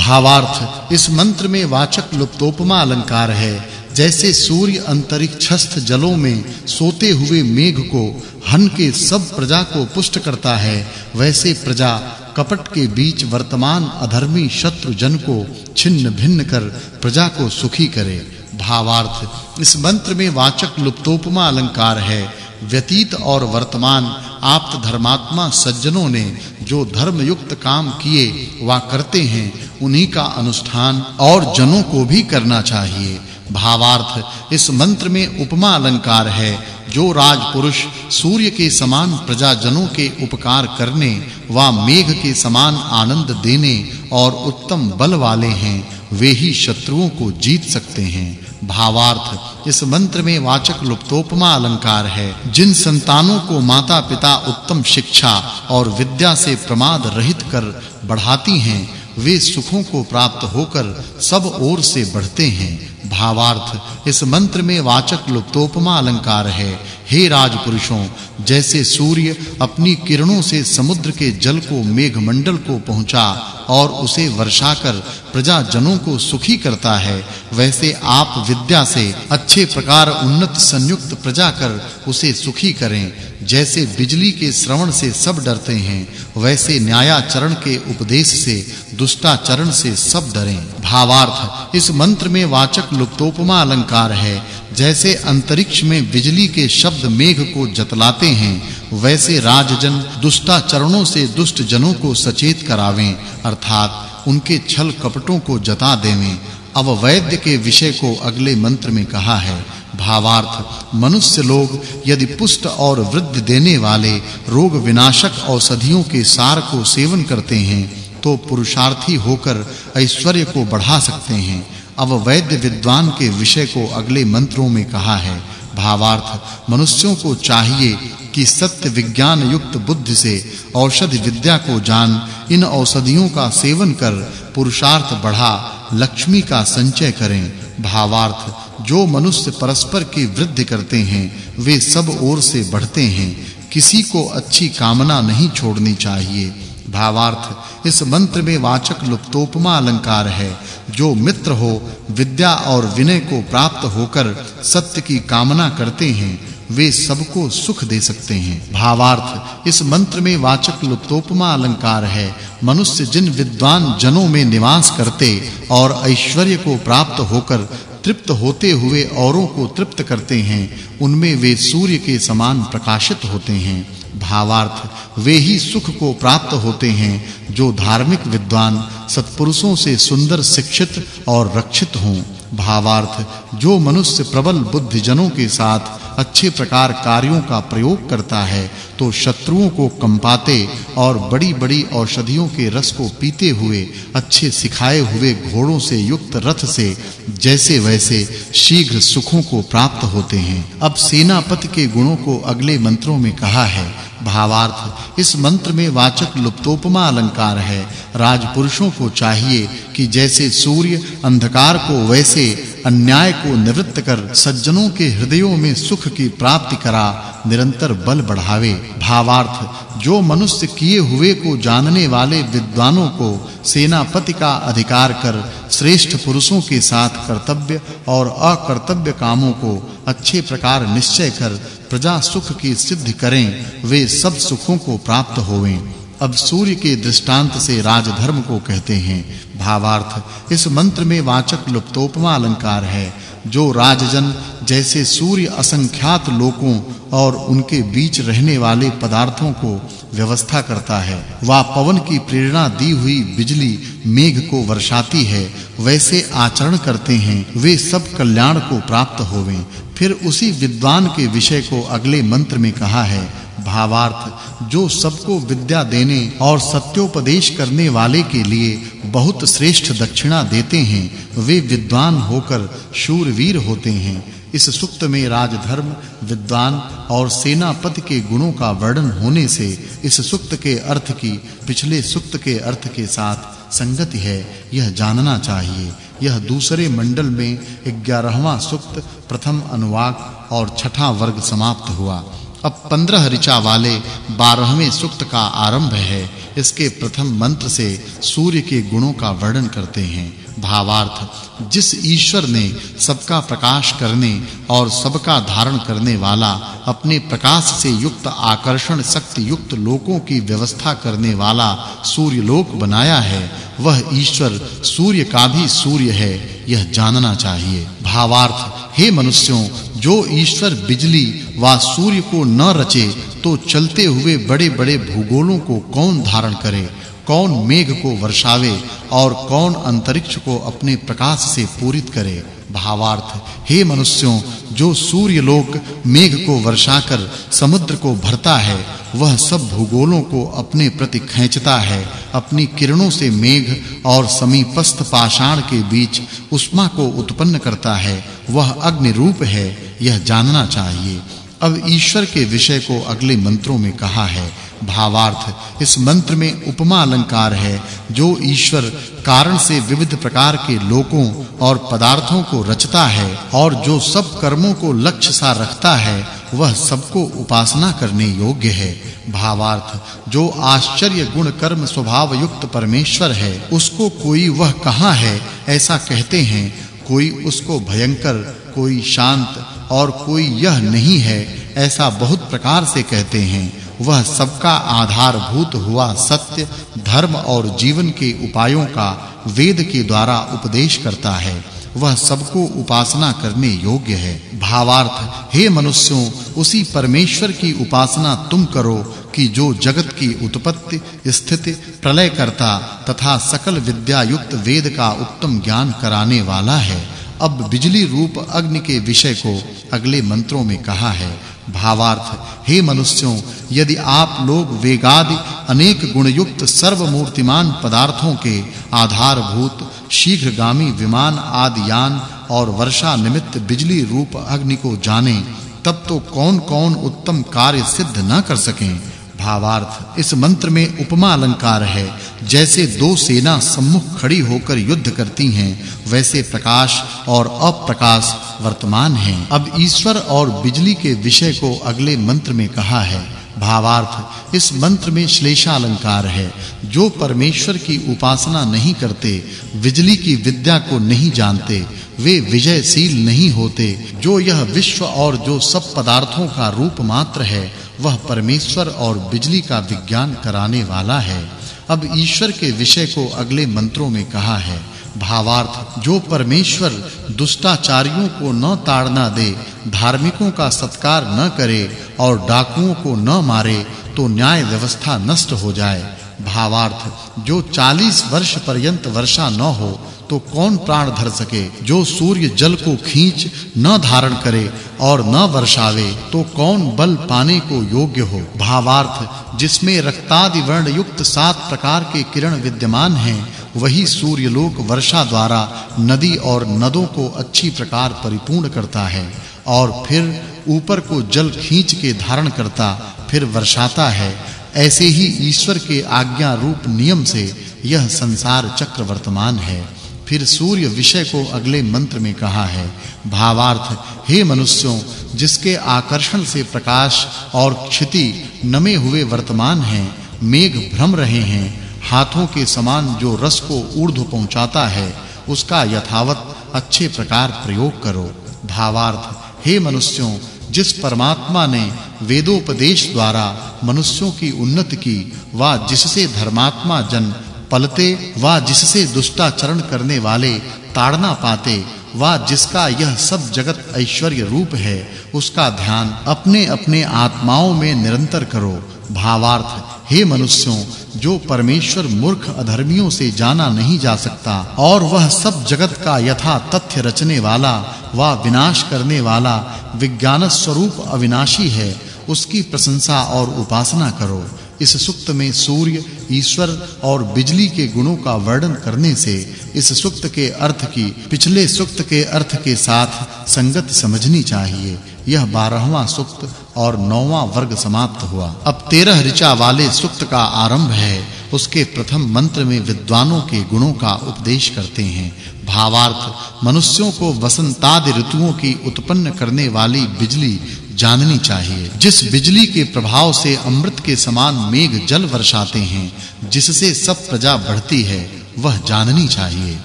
भावार्थ, इस मंत्र में वाचक् लुप्तोपमा अलंकार है। जैसे सूर्य अंतरिक्षस्थ जलों में सोते हुए मेघ को, हन के सब प्रजा को पुष्ट करता है, वैसे प्रजा कपट के बीच वर्तमान अधर्मी शत्रु जन को छिन्न भिन्न कर प्रजा को सुखी करे। भावार्थ, इस मंत्र में वाचक् लुप्तोपमा अलंकार है। व्यतीत और वर्तमान आप्त धर्मात्मा सज्जनों ने जो धर्म युक्त काम किए वा करते हैं उन्हीं का अनुष्ठान और जनों को भी करना चाहिए। भावार्थ, इस मंत्र में उपमा अलंकार है, जो राजपुरुष सूर्य के समान प्रजाजनों के उपकार करने वा मेघ के समान आनंद देने और उत्तम बल वाले हैं, वे ही शत्रुओं को जीत सकते हैं। भावार्थ, इस मंत्र में वाचक् लुप्तोपमा अलंकार है, जिन संतानों को माता-पिता उत्तम शिक्षा और विद्या से प्रमाद रहित कर बढ़ाती हैं वे सुखों को प्राप्त होकर सब ओर से बढ़ते हैं। भावार्थ, इस मंत्र में वाचक् लुप्तोपमा अलंकार है। हे राजपुरुषों, जैसे सूर्य अपनी किरणों से समुद्र के जल को मेघमंडल को पहुँचा और उसे वर्षा कर प्रजा जनों को सुखी करता है, वैसे आप विद्या से अच्छे प्रकार उन्नत संयुक्त प्रजा कर उसे सुखी करें। जैसे बिजली के श्रवण से सब डरते हैं, वैसे न्यायाचरण के उपदेश से, दुष्टाचरण से सब डरें। भावार्थ, इस मंत्र में वाचक् लुप्तोपमा अलंकार है। जैसे अंतरिक्ष में बिजली के शब्द मेघ को जतलाते हैं वैसे राजजन दुष्टाचरणों से दुष्ट जनों को सचेत करावें, अर्थात उनके छल कपटों को जता देवें। अब वैद्य के विषय को अगले मंत्र में कहा है, भावार्थ, मनुष्य लोग यदि पुष्ट और वृद्धि देने वाले रोग विनाशक औषधियों के सार को सेवन करते हैं तो पुरुषार्थी होकर ऐश्वर्य को बढ़ा सकते हैं। अब वैद्य विद्वान के विषय को अगले मंत्रों में कहा है, भावार्थ, मनुष्यों को चाहिए कि सत्य विज्ञान युक्त बुद्धि से औषधि विद्या को जान, इन औषधियों का सेवन कर पुरुषार्थ बढ़ा, लक्ष्मी का संचय करें। भावार्थ, जो मनुष्य परस्पर की वृद्धि करते हैं, वे सब ओर से बढ़ते हैं। किसी को अच्छी कामना नहीं छोड़नी चाहिए। भावार्थ, इस मंत्र में वाचक् लुप्तोपमा अलंकार है। जो मित्र हो, विद्या और विनय को प्राप्त होकर सत्य की कामना करते हैं वे सबको सुख दे सकते हैं। भावार्थ, इस मंत्र में वाचक् लुप्तोपमा अलंकार है। मनुष्य जिन विद्वान जनों में निवास करते और ऐश्वर्य को प्राप्त होकर तृप्त होते हुए औरों को तृप्त करते हैं, उनमें वे सूर्य के समान प्रकाशित होते हैं। भावार्थ, वे ही सुख को प्राप्त होते हैं, जो धार्मिक विद्वान सत्पुरुषों से सुंदर शिक्षित और रक्षित हों। भावार्थ, जो मनुष्य प्रबल बुद्धि जनों के साथ अच्छे प्रकार कार्यों का प्रयोग करता है तो शत्रुओं को कंपाते और बड़ी-बड़ी औषधियों के रस को पीते हुए, अच्छे सिखाए हुए घोड़ों से युक्त रथ से जैसे वैसे शीघ्र सुखों को प्राप्त होते हैं। अब सेनापति के गुणों को अगले मंत्रों में कहा है भावार्थ। इस मंत्र में वाचक् लुप्तोपमा अलंकार है। राजपुरुषों को चाहिए कि जैसे सूर्य अंधकार को वैसे अन्याय को निवृत्त कर सज्जनों के हृदयों में सुख की प्राप्ति करा, निरंतर बल बढ़ावे। भावार्थ, जो मनुष्य किए हुए को जानने वाले विद्वानों को सेनापति का अधिकार कर श्रेष्ठ पुरुषों के साथ कर्तव्य और अकर्तव्य कामों को अच्छे प्रकार निश्चय कर प्रजा सुख की सिद्धि करें, वे सब सुखों को प्राप्त होवें। अब सूर्य के दृष्टांत से राजधर्म को कहते हैं। भावार्थ, इस मंत्र में वाचक् लुप्तोपमा अलंकार है। जो राजजन, जैसे सूर्य असंख्यात लोकों और उनके बीच रहने वाले पदार्थों को व्यवस्था करता है। वह, पवन की प्रेरणा दी हुई बिजली मेघ को वर्षाती है। वैसे आचरण करते हैं, वे सब कल्याण को प्राप्त होवें। फिर उसी विद्वान के विषय को अगले मंत्र में कहा है, भावार्थ, जो सबको विद्या देने और सत्योपदेश करने वाले के लिए बहुत श्रेष्ठ दक्षिणा देते हैं, वे विद्वान होकर शूरवीर होते हैं। इस सुक्त में राजधर्म, विद्वान और सेनापति के गुणों का वर्णन होने से इस सुक्त के अर्थ की, पिछले सुक्त के अर्थ के साथ संगति है। यह जानना चाहिए। यह दूसरे मंडल में 11वां सुक्त, प्रथम अनुवाक और छठा वर्ग समाप्त हुआ। अब 15 ऋचा वाले 12वें सूक्त का आरंभ है। इसके प्रथम मंत्र से सूर्य के गुणों का वर्णन करते हैं। भावार्थ, जिस ईश्वर ने सबका प्रकाश करने और सबका धारण करने वाला, अपने प्रकाश से युक्त आकर्षण शक्ति युक्त लोकों की व्यवस्था करने वाला सूर्य लोक बनाया है, वह ईश्वर सूर्य का भी सूर्य है, यह जानना चाहिए। भावार्थ, हे मनुष्यों, जो ईश्वर बिजली व सूर्य को न रचे तो चलते हुए बड़े-बड़े भूगोलों को कौन धारण करे, कौन मेघ को वर्षावे, और कौन अंतरिक्ष को अपने प्रकाश से पूरित करे। भावार्थ, हे मनुष्यों, जो सूर्य लोक मेघ को वर्षाकर समुद्र को भरता है, वह सब भूगोलों को अपने प्रति खींचता है। अपनी किरणों से मेघ और समीपस्थ पाषाण के बीच उष्मा को उत्पन्न करता है, वह अग्नि रूप है, यह जानना चाहिए। अब ईश्वर के विषय को अगले मंत्रों में कहा है। भावार्थ, इस मंत्र में उपमा अलंकार है, जो ईश्वर कारण से विविध प्रकार के लोकों और पदार्थों को रचता है और जो सब कर्मों को लक्ष्य सा रखता है, वह सबको उपासना करने योग्य है। भावार्थ, जो आश्चर्य गुण कर्म स्वभाव युक्त परमेश्वर है, उसको कोई वह कहाँ है, ऐसा कहते हैं, कोई उसको भयंकर, कोई शांत और कोई यह नहीं है, ऐसा बहुत प्रकार से कहते हैं, वह सबका आधारभूत हुआ सत्य, धर्म और जीवन के उपायों का वेद के द्वारा उपदेश करता है। वह सबको उपासना करने योग्य है। भावार्थ, हे मनुष्यों, उसी परमेश्वर की उपासना तुम करो कि जो जगत की उत्पत्ति, स्थिति प्रलय करता तथा सकल विद्या युक्त वेद का उत्तम ज्ञान कराने वाला है। अब बिजली रूप अग्नि के विषय को अगले मंत्रों में कहा है। भावार्थ, हे मनुष्यों, यदि आप लोग वेगादि, अनेक गुण युक्त सर्वमूर्तिमान पदार्थों के आधारभूत, शीघ्रगामी विमान आदि यान और वर्षा निमित्त बिजली रूप अग्नि को जाने, तब तो कौन-कौन उत्तम कार्य सिद्ध न कर सकें। भावार्थ इस मंत्र में उपमा अलंकार है। जैसे दो सेना सम्मुख खड़ी होकर युद्ध करती हैं, वैसे प्रकाश और अप्रकाश वर्तमान हैं। अब ईश्वर और बिजली के विषय को अगले मंत्र में कहा है। भावार्थ, इस मंत्र में श्लेषा अलंकार है। जो परमेश्वर की उपासना नहीं करते, बिजली की विद्या को नहीं जानते वे विजयशील नहीं होते। जो यह विश्व और जो सब पदार्थों का रूप मात्र है, वह परमेश्वर और बिजली का विज्ञान कराने वाला है। अब ईश्वर के विषय को अगले मंत्रों में कहा है, भावार्थ, जो परमेश्वर दुष्टाचारियों को न ताड़ना दे, धार्मिकों का सत्कार न करे और डाकुओं को न मारे तो न्याय व्यवस्था नष्ट हो जाए। भावार्थ, जो 40 वर्ष पर्यंत वर्षा न हो तो कौन प्राण धर सके? जो सूर्य जल को खींच, न धारण करे और न वर्षावे तो कौन बल पाने को योग्य हो? भावार्थ, जिसमें रक्तादि वर्ण युक्त सात प्रकार के किरण विद्यमान हैं, वही सूर्य लोक वर्षा द्वारा नदी और नदों को अच्छी प्रकार परिपूर्ण करता है, और फिर ऊपर को जल खींच के धारण करता, फिर वर्षाता है। ऐसे ही ईश्वर के आज्ञा रूप नियम से यह संसार चक्र वर्तमान है। फिर सूर्य विषय को अगले मंत्र में कहा है, भावार्थ, हे मनुष्यों, जिसके आकर्षण से प्रकाश और क्षिति नमे हुए वर्तमान हैं, मेघ भ्रम रहे हैं, हाथों के समान जो रस को ऊर्ध्व पहुंचाता है, उसका यथावत अच्छे प्रकार प्रयोग करो। भावार्थ, हे मनुष्यों, जिस परमात्मा ने वेदोपदेश द्वारा मनुष्यों की उन्नति की, वा जिससे धर्मात्मा जन पलते, वा जिससे दुष्टाचरण करने वाले ताड़ना पाते, वा जिसका यह सब जगत ऐश्वर्य रूप है, उसका ध्यान अपने-अपने आत्माओं में निरंतर करो। भावार्थ, हे मनुष्यों, जो परमेश्वर मूर्ख अधर्मियों से जाना नहीं जा सकता, और वह सब जगत का यथा तथ्य रचने वाला, वा विनाश करने वाला विज्ञान स्वरूप अविनाशी है, उसकी प्रशंसा और उपासना करो। इस सुक्त में सूर्य, ईश्वर और बिजली के गुणों का वर्णन करने से इस सुक्त के अर्थ की, पिछले सुक्त के अर्थ के साथ संगत समझनी चाहिए। यह 12वां सुक्त और 9वां वर्ग समाप्त हुआ। अब 13 ऋचा वाले सुक्त का आरंभ है। उसके प्रथम मंत्र में विद्वानों के गुणों का उपदेश करते हैं। भावार्थ, मनुष्यों को वसंतादि ऋतुओं की उत्पन्न करने वाली बिजली जाननी चाहिए। जिस बिजली के प्रभाव से अमृत के समान मेघ जल वर्षाते हैं, जिससे सब प्रजा बढ़ती है, वह जाननी चाहिए।